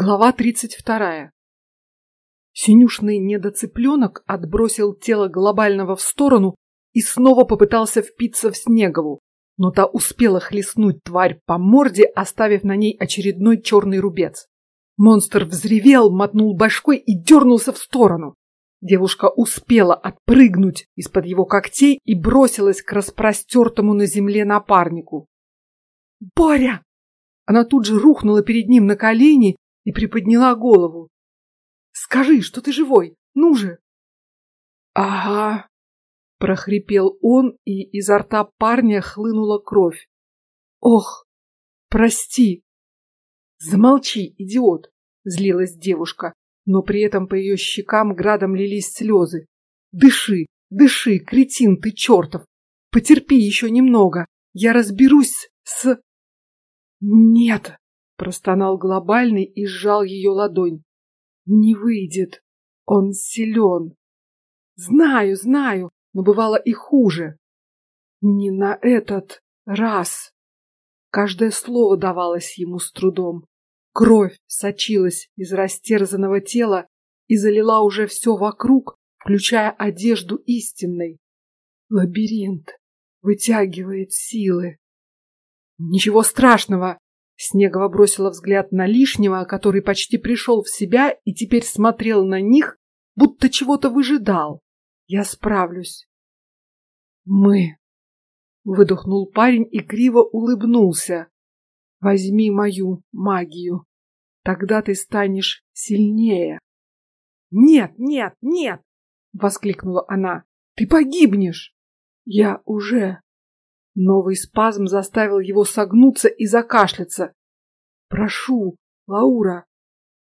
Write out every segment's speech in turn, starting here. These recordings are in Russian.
Глава тридцать вторая. Синюшный недоцыпленок отбросил тело глобального в сторону и снова попытался впиться в Снегову, но та успела хлестнуть тварь по морде, оставив на ней очередной черный рубец. Монстр взревел, мотнул башкой и дернулся в сторону. Девушка успела отпрыгнуть из-под его когтей и бросилась к распростертому на земле напарнику. Боря! Она тут же рухнула перед ним на колени и приподняла голову. Скажи, что ты живой, ну же. Ага, прохрипел он, и изо рта парня хлынула кровь. Ох, прости. Замолчи, идиот, злилась девушка, но при этом по ее щекам градом лились слезы. Дыши, дыши, кретин ты чертов. Потерпи еще немного, я разберусь с. Нет, простонал глобальный и сжал ее ладонь. Не выйдет. Он силен. Знаю, знаю, но бывало и хуже. Не на этот раз. Каждое слово давалось ему с трудом. Кровь сочилась из растерзанного тела и залила уже все вокруг, включая одежду истинной. Лабиринт вытягивает силы. Ничего страшного, Снегова бросила взгляд на лишнего, который почти пришел в себя и теперь смотрел на них, будто чего-то выжидал. Я справлюсь. Мы. Выдохнул парень и криво улыбнулся. Возьми мою магию, тогда ты станешь сильнее. Нет, нет, нет! воскликнула она. Ты погибнешь. Я уже Новый спазм заставил его согнуться и закашляться. Прошу, Лаура.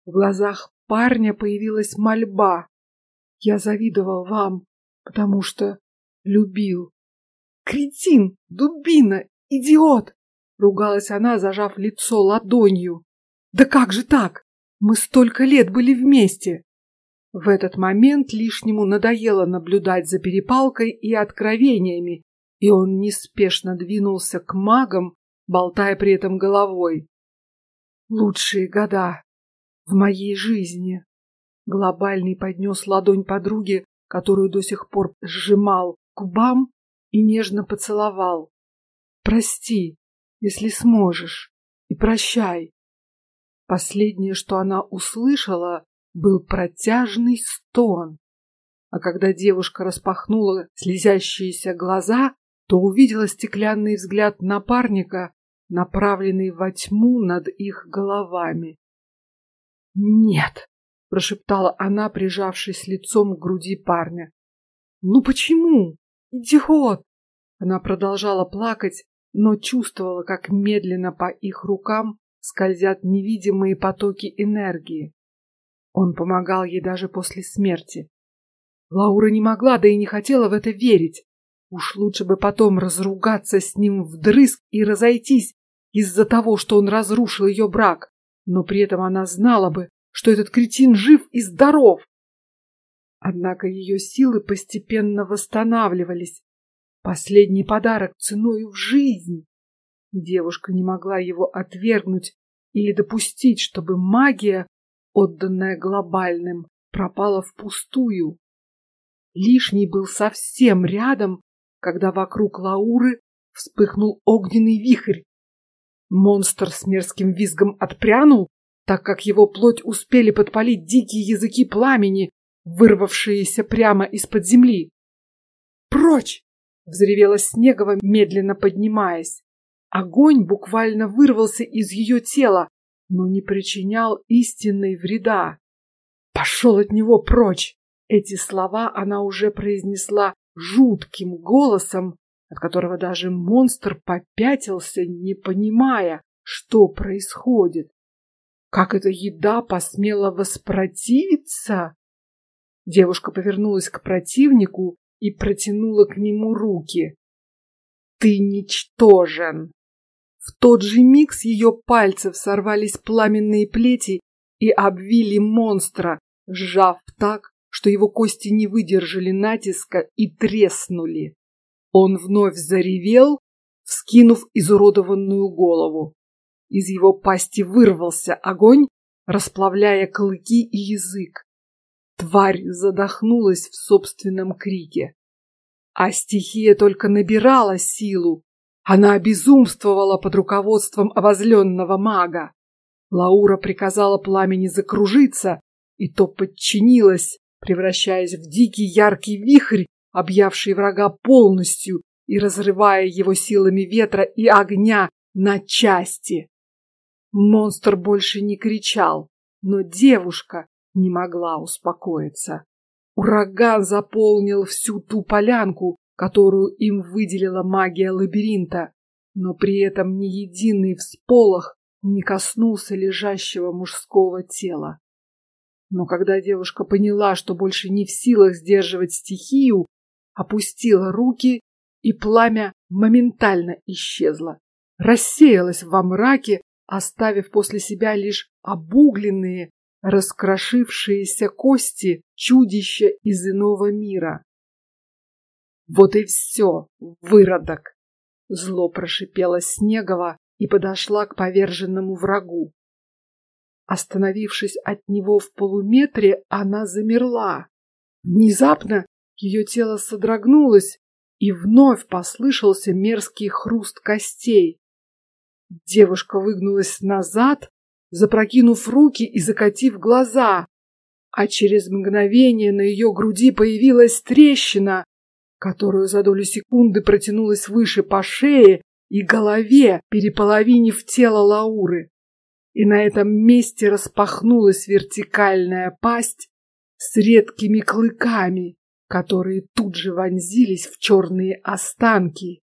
В глазах парня появилась мольба. Я завидовал вам, потому что любил. Кретин, дубина, идиот! Ругалась она, зажав лицо ладонью. Да как же так? Мы столько лет были вместе. В этот момент лишнему надоело наблюдать за перепалкой и откровениями, и он неспешно двинулся к магам, болтая при этом головой. Лучшие года в моей жизни. Глобальный поднес ладонь подруге, которую до сих пор сжимал к губам и нежно поцеловал. Прости, если сможешь, и прощай. Последнее, что она услышала, был протяжный стон. А когда девушка распахнула слезящиеся глаза, то увидела стеклянный взгляд напарника, направленный во тьму над их головами. Нет, прошептала она, прижавшись лицом к груди парня. Ну почему, идиот? Она продолжала плакать, но чувствовала, как медленно по их рукам скользят невидимые потоки энергии. Он помогал ей даже после смерти. Лаура не могла, да и не хотела в это верить. Уж лучше бы потом разругаться с ним вдрызг и разойтись из-за того, что он разрушил ее брак, но при этом она знала бы, что этот кретин жив и здоров. Однако ее силы постепенно восстанавливались. Последний подарок ценою в жизнь. Девушка не могла его отвергнуть или допустить, чтобы магия, отданная глобальным, пропала впустую. Лишний был совсем рядом когда вокруг Лауры вспыхнул огненный вихрь. Монстр с мерзким визгом отпрянул, так как его плоть успели подпалить дикие языки пламени, вырвавшиеся прямо из-под земли. Прочь! взревела Снегова, медленно поднимаясь. Огонь буквально вырвался из ее тела, но не причинял истинной вреда. Пошел от него прочь! Эти слова она уже произнесла жутким голосом, от которого даже монстр попятился, не понимая, что происходит. Как эта еда посмела воспротивиться? Девушка повернулась к противнику и протянула к нему руки. Ты ничтожен. В тот же миг с ее пальцев сорвались пламенные плети и обвили монстра, сжав так, что его кости не выдержали натиска и треснули. Он вновь заревел, вскинув изуродованную голову. Из его пасти вырвался огонь, расплавляя клыки и язык. Тварь задохнулась в собственном крике. А стихия только набирала силу. Она обезумствовала под руководством обозленного мага. Лаура приказала пламени закружиться, и то подчинилась, превращаясь в дикий яркий вихрь, объявший врага полностью и разрывая его силами ветра и огня на части. Монстр больше не кричал, но девушка не могла успокоиться. Ураган заполнил всю ту полянку, которую им выделила магия лабиринта, но при этом ни единый всполох не коснулся лежащего мужского тела. Но когда девушка поняла, что больше не в силах сдерживать стихию, опустила руки, и пламя моментально исчезло, рассеялось во мраке, оставив после себя лишь обугленные, раскрошившиеся кости чудища из иного мира. Вот и все, выродок! Зло прошипела Снегова и подошла к поверженному врагу. Остановившись от него в полуметре, она замерла. Внезапно ее тело содрогнулось, и вновь послышался мерзкий хруст костей. Девушка выгнулась назад, запрокинув руки и закатив глаза, а через мгновение на ее груди появилась трещина, которую за долю секунды протянулась выше по шее и голове, переполовинив тело Лауры. И на этом месте распахнулась вертикальная пасть с редкими клыками, которые тут же вонзились в черные останки.